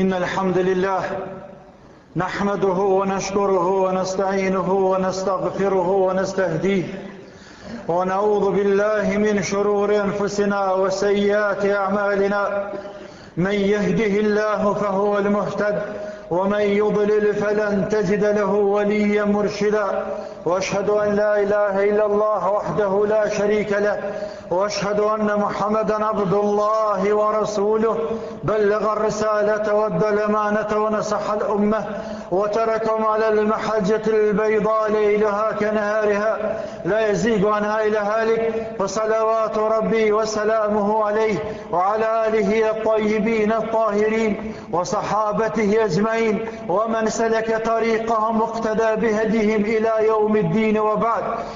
إن الحمد لله نحمده ونشكره ونستعينه ونستغفره ونستهديه ونعوذ بالله من شرور أنفسنا وسيئات أعمالنا من يهده الله فهو المهتد ومن يضلل فلن تجد له وليا مرشدا واشهد ان لا اله الا الله وحده لا شريك له واشهد ان محمدا عبد الله ورسوله بلغ الرساله وادى الامانه ونصح الامه وتركهم على المحجه البيضاء ليلها كنهارها لا يزيغ عنها الا هالك فصلوات ربي وسلامه عليه وعلى اله الطيبين الطاهرين وصحابته اجمعين ومن سلك طريقهم واقتدى بهديهم الى يوم الدين وبعد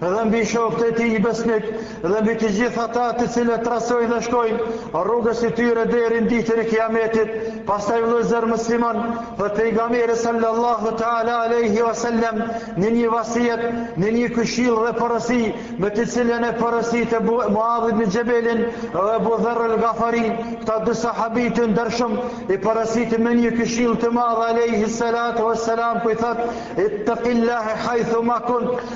Dhe mbi shokët e tij besnik dhe mbi të gjithë ata të cilët trasojnë dhe shkojnë rrugës së tyre deri në ditën e Kiametit, pastaj vëllezër musliman, thot pejgamberi sallallahu taala alaihi wasallam në një vasijet, në një këshill dhe porosi me të cilën e porositë Muadh ibn Jabelin dhe Abu Dharr al-Ghafari, këta dy sahabi të ndershëm i porositë me një këshill të madhe alaihi salatu wassalam ku i thot ittaqillahi haythu ma kunt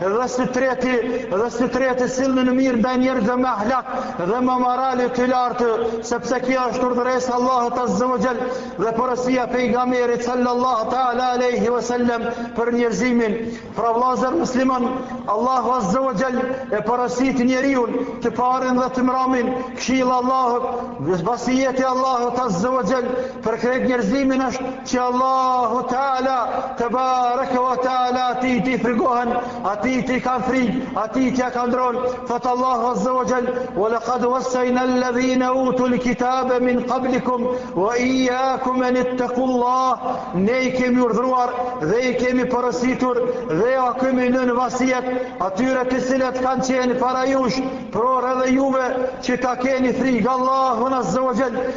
Dhe së treti, dhe së treti silluni mirë ndaj njerëzve me ahlak dhe me morale të lartë, sepse kjo është urdhëresë e Allahut Azza wa Jall dhe porosia e pejgamberit sallallahu taala alaihi wasallam për njerëzimin. Pra vëllezër musliman, Allahu Azza wa Jall e porosit njeriun të parin dhe të mramin, këshilla e Allahut, vasijeti i Allahut Azza wa Jall për krejt njerëzimin është Që Allahu teala tebareke ve teala atij ti frigohen, atij ti kanë frigë, atij ti ja kanë dron. Thot Allahu azza wa jall, "Wa laqad wassayna alladhina utul kitaba min qablikum wa iyyakum an ittaqullah." Ne i kemi urdhëruar dhe i kemi porositur dhe ja kemi lënë vasijet atyre të cilët kanë qenë para jush, por edhe juve që ta keni frigë Allahun azza wa jall.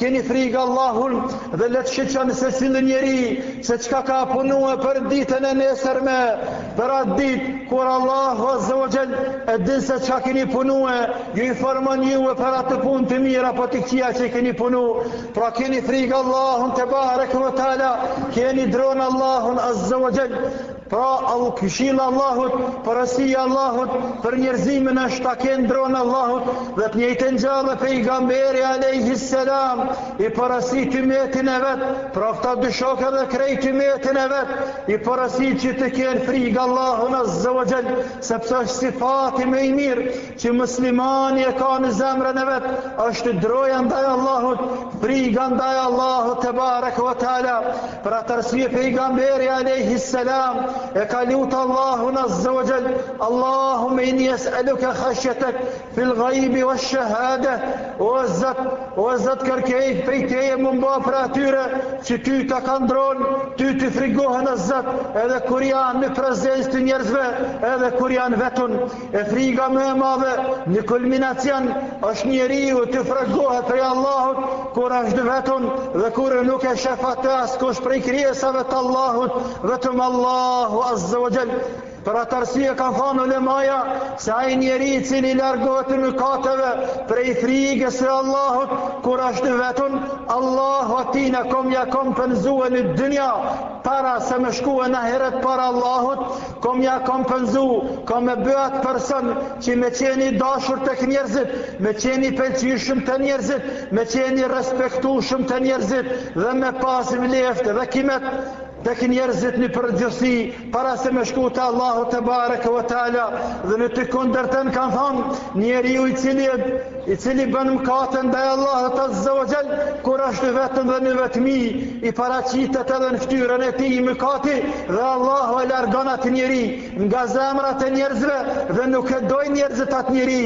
keni frikë Allahun dhe le të shikon secili njeri se qka ka punue për ditën e nesërme për atë dit kur Allahu azza wa jall e din se qka keni punue ju informon juve për atë pun të mira apo të këqia që keni punu pra keni frikë Allahun tebareke ve teala keni dronë Allahun azza wa jall Pra, au këshilla Allahut, porosia Allahut, për njerëzimin është ta kenë dronë Allahut, dhe të njëjtën gjë edhe pejgamberi alayhi salam i porosit ymetin e vet, pra këta dy shokë edhe krejt ymetin e vet, i porosit që të kenë frikë Allahun azza wa jall, sepse është sifati më i mirë. që muslimani e ka në zemrën e vet është droja ndaj Allahut, friga ndaj Allahut tebareke ve teala. Për atë arsye pejgamberi alayhi salam e ka lut Allahun azza wa jall, Allahumma inni es'aluka khashyatak fil ghaib wa shahada. O Zot, o Zot kërkoj prej teje më mba prej atyre që ty ta kanë dron, ty të frigohen o Zot, edhe kur janë në prezencë të njerëzve, edhe kur janë vetun. E friga më e madhe në kulminacion është njeriu të frigohet prej Allahut kur është vetëm dhe kur nuk e shef atë askush prej krijesave të Allahut, vetëm Allahu Azza wa Jall. Për atë arsye kanë thënë ulemaja se ai njeri i cili largohet mëkateve prej frigës së Allahut kur është vetun Allahu atij ka me ja kompenzue në dynja para se me shkue në ahiret para Allahut Kom me ja kompenzu, kom me bo atë person që me qenë i dashur tek njerëzit, me qenë i pëlqyshëm te njerëzit, me qenë i respektushëm te njerëzit dhe me pas vleftë dhe kimet tek njerëzit në përgjithësi para se me shku te Allahu tebareke ve teala dhe në të kundërtën kanë thonë njeriu i cili i cili bën mëkate ndaj Allahut Azza wa Jall, kur është vetëm dhe në vetmi, i paraqitet edhe në fytyrën e tij mëkati dhe Allahu e largon atë njeri nga zemrat e njerëzve dhe nuk e dojnë njerëzit atë njeri,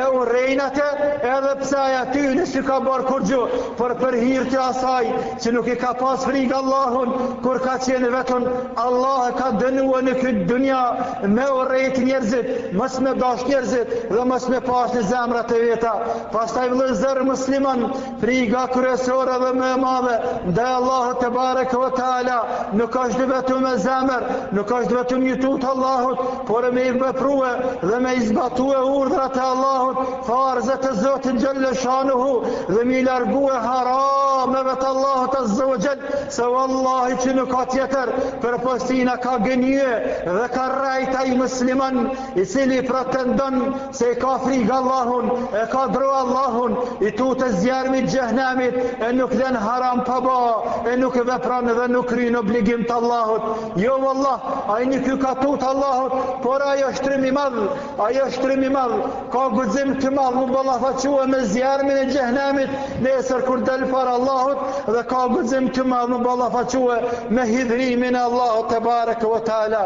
e urrejnë atë edhe pse ai atyne s'ju ka bërë kurgjë, por për hir të asaj që nuk i ka pas frikë Allahun kur ka qenë vetëm, Allahu e ka dënue në këtë dunja me urrejt njerëzit, mos me dash njerëzit dhe mos me pas në zemrat e veta. Pastaj vëllëzër musliman, friga kryesore dhe më e madhe ndaj Allahut tebareke ve teala, nuk është vetëm me zemër, nuk është vetëm me ju tutë Allahut, por me i veprue dhe me i zbatue urdhrat e Allahut, farzat e Zotit xhel-le shanuhu dhe me i largue harameve të Allahut azza wa jall. se vallahi që nuk ka tjetër përpos se na ka gënjye dhe ka rrejt ai musliman i cili pretendon se e ka frig Allahun e ka dru Allahun i tutë zjarmit xhehnemit e nuk len haram pa ba e nuk vepron dhe nuk kryn obligimet e Allahut jo vallah ai nuk ju ka tutë Allahut por ai osht trim i madh ai osht trim i madh Ka guxim të madh m'u ballafaque me zjarmin e xhehenemit nesër kur del para Allahut dhe ka guxim të madh m'u ballafaque me hidhrimin e Allahut tebareke ve teala.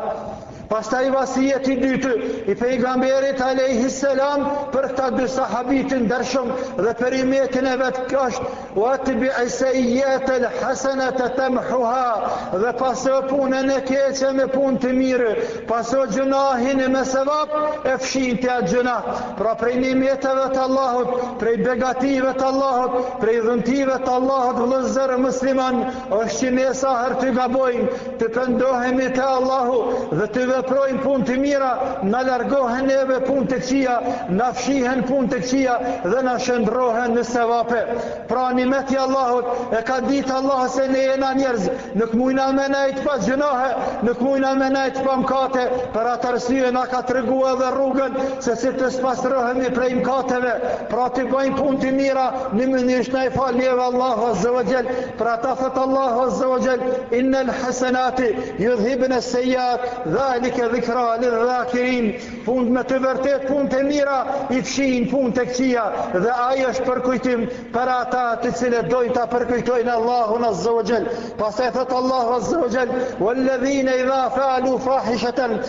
Pastaj vasijeti i dytë i pejgamberit alejhi selam për këta dy sahabi të ndershëm dhe për ymetin e vet është Wa'tbi'i seyyi'ate al-hasanate tamhuha, dhe paso punën e keqe me punë të mirë, paso gjynahin me sevap e fshin ti atë gjynah. Pra prej nimeteve të Allahut, prej begative të Allahut, prej dhuntive të Allahut vëllezër musliman, është që ne sa herë të gabojmë, të pendohemi te Allahu dhe të veprojmë punë të mira, na largohen neve punët e këqija, na fshihen punët e këqija dhe na shëndrrohen në sevape. Pra nimet i Allahut, e ka ditë Allahu se ne jemi njerëz, nuk mujna me nejt pa gjynahe, nuk mujna me nejt pa mkate, për atë arsye na ka tregu edhe rrugën se si të spastrohemi prej mkateve, pra të bëjmë punë të mira, n'mënyrë që na i fal neve Allahu Azza wa Jall, Për ata thotë Allahu Azza wa Jal, innel hasenati judhhibnes sejjiat, dhalike dhikra lidh-dhakirin, punt me të vërtet, punt e mira, i fshin punt e këqia, dhe ai është përkujtim për ata të cilët dojnë ta përkujtojnë Allahun Azza wa Jal. Pastaj thotë Allahu Azza wa Jal, welledhine idha fealu fahisheten,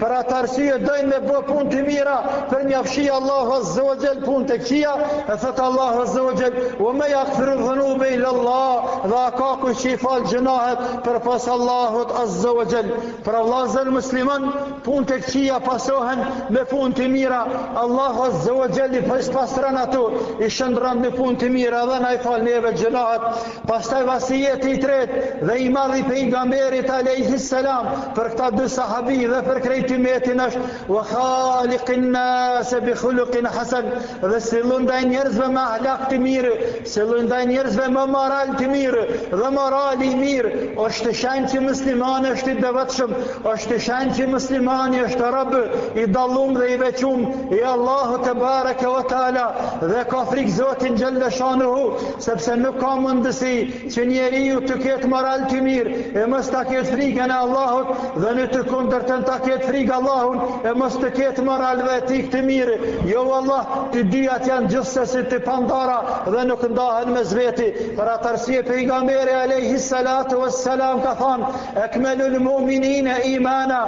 për atë arsye dojnë me bë punë të mira për me na i fshi Allahu Azza wa Jall punë të këqija e thot Allahu Azza wa Jall wa ma yaghfiru dhunuba illa Allah dhe a ka kush që i fal gjënahet përpos Allahut Azza wa Jall pra vëllazër musliman punë të këqija pasohen me punë të mira Allahu Azza wa Jall i pastron ato i shndron në punë të mira dhe na i fal neve gjënahet pastaj vasijeti i tretë dhe i madh i pejgamberit alayhi salam për këta dy sahabi dhe për krejt umetin është wa khaliqin nas bi khuluqin hasan dhe sillu ndaj njerëzve me ahlak të mirë sillu ndaj njerëzve me moral të mirë dhe morali i mirë është shenjë që muslimani është i devotshëm është shenjë që muslimani është rob i dallum dhe i veçum i Allahut te bareke ve teala dhe ka frik Zotin xhallashanu sepse nuk ka mundësi që njeriu të ketë moral të mirë e mos ta ketë frikën e Allahut dhe në të kundërtën ta ketë frikë Allahun e mos të ketë moral dhe etik të mirë. Jo vallah, të dyja janë gjithsesi të pandara dhe nuk ndahen mes veti. Për atë arsye pejgamberi alayhi salatu wassalam ka thënë: "Akmalul mu'minina imana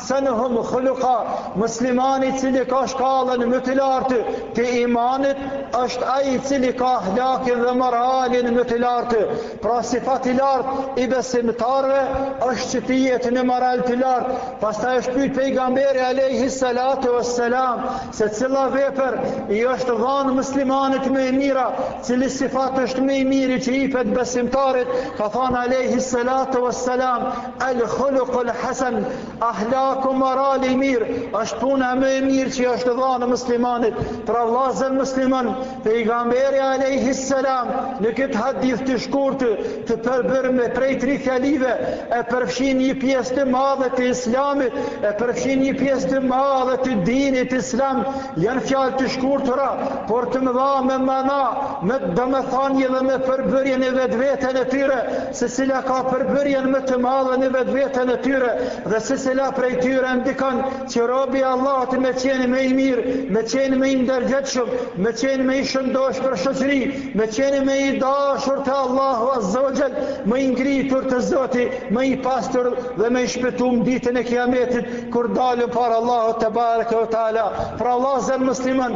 Ahsenuhum khuluqa, Muslimani i cili ka shkallën më të lartë të imanit është ai i cili ka ahlakin dhe moralin më të lartë. Pra sifati i lartë i besimtarëve është që të jetë në moral të lartë. Pastaj është pyet pejgamberi alayhi salatu wassalam se cila vepër i është dhënë muslimanit më e mira, cili sifat është më i miri që i jepet besimtarit, ka thënë alayhi salatu wassalam El khuluqul hasan, ahlaku morali i mirë, është puna më e mirë që i është dhënë muslimanit. Pra vëllazër musliman, pejgamberi alayhi salam në këtë hadith të shkurtë të përbër me prej tri fjalive e përfshin një pjesë të madhe të islamit, e përfshin një pjesë të madhe të dinit islam. Janë fjalë të shkurtëra, por të mëdha me mana, me domethënie dhe me përbërje në vetveten e tyre. secila ka përbërjen më të madhe në vetveten e tyre dhe secila prej tyre ndikon që robi i Allahut me qenë më i mirë, me qenë më i ndergjetshëm, me qenë më i shëndoshë për shoqëri, me qenë më i dashur te Allahu azza wa jall, më i ngritur te Zoti, më i pastër dhe më i shpëtum ditën e Kijametit kur dalim para Allahut tebareke ve teala. Pra vllazër musliman,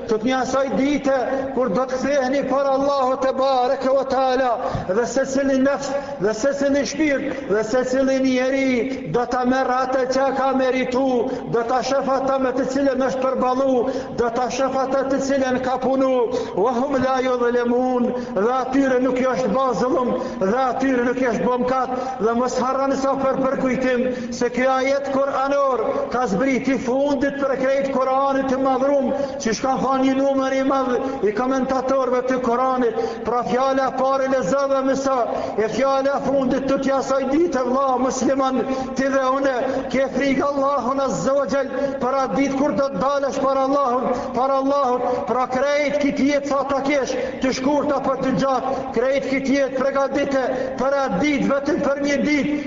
Tutni asaj dite kur do të ktheheni para Allahut te bareke ve teala dhe secili nefs dhe secili shpirt dhe secili njeri do ta merr atë që ka meritu, do ta shef atë me të cilën është përballu, do ta shef atë të cilën ka punu, wa hum la yuzlamun, dhe atyre nuk ju është bë zullum, dhe atyre nuk ju është bë mëkat, dhe mos harroni sa për përkujtim Se ky ajet Kur'anor ka zbrit i fundit për krejt Kur'anit të madhrum, siç ka thanë një numër i madh i komentatorve të Kur'anit, pra fjala e parë lexo e mëso, e fjala e fundit tutju asaj dite vla musliman, ti dhe une, ke frikë Allahun azza wa jall, për atë ditë kur do të dalësh para Allahut, para Allahut, pra krejt këtë jetë sa ta kesh, të shkurtë apo të gjatë, krejt këtë jetë pregadite, për atë ditë vetëm për një ditë,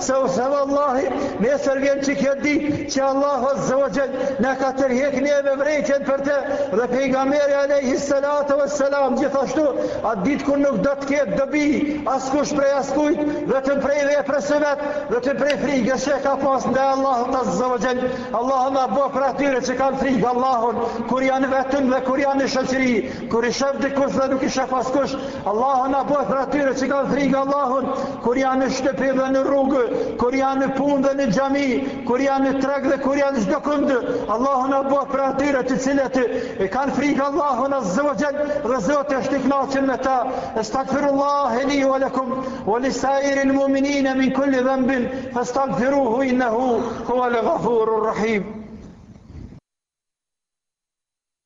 Se vallahi, nesër vjen që kjo ditë që Allahu Azza wa Jall na ka tërhek neve vërejtjen për të dhe pejgamberi alejhi salatu wa salam gjithashtu atë ditë kur nuk do të ketë dobi askush prej askujt vetëm prej veprës së vet, vetëm prej frigës që ka pas ndaj Allahut Azza wa Jall. Allahu na bëftë prej atyre që kanë frigë Allahun kur janë vetëm dhe kur janë në shoqëri. Kur i shef dikush dhe nuk i shef askush, Allahu na bëftë prej atyre që kanë frikë Allahun, kur janë në shtëpi dhe në rrugë, kur janë në punë dhe në xhami, kur janë në treg dhe kur janë në çdo kënd. Allahu na bëftë prej atyre të cilët e kanë frikë Allahun azza wa jall dhe Zoti është i kënaqur me ta. Estagfirullah li wa lakum wa li sa'iril mu'minina min kulli dhanbin fastaghfiruhu innahu huwal ghafurur rahim.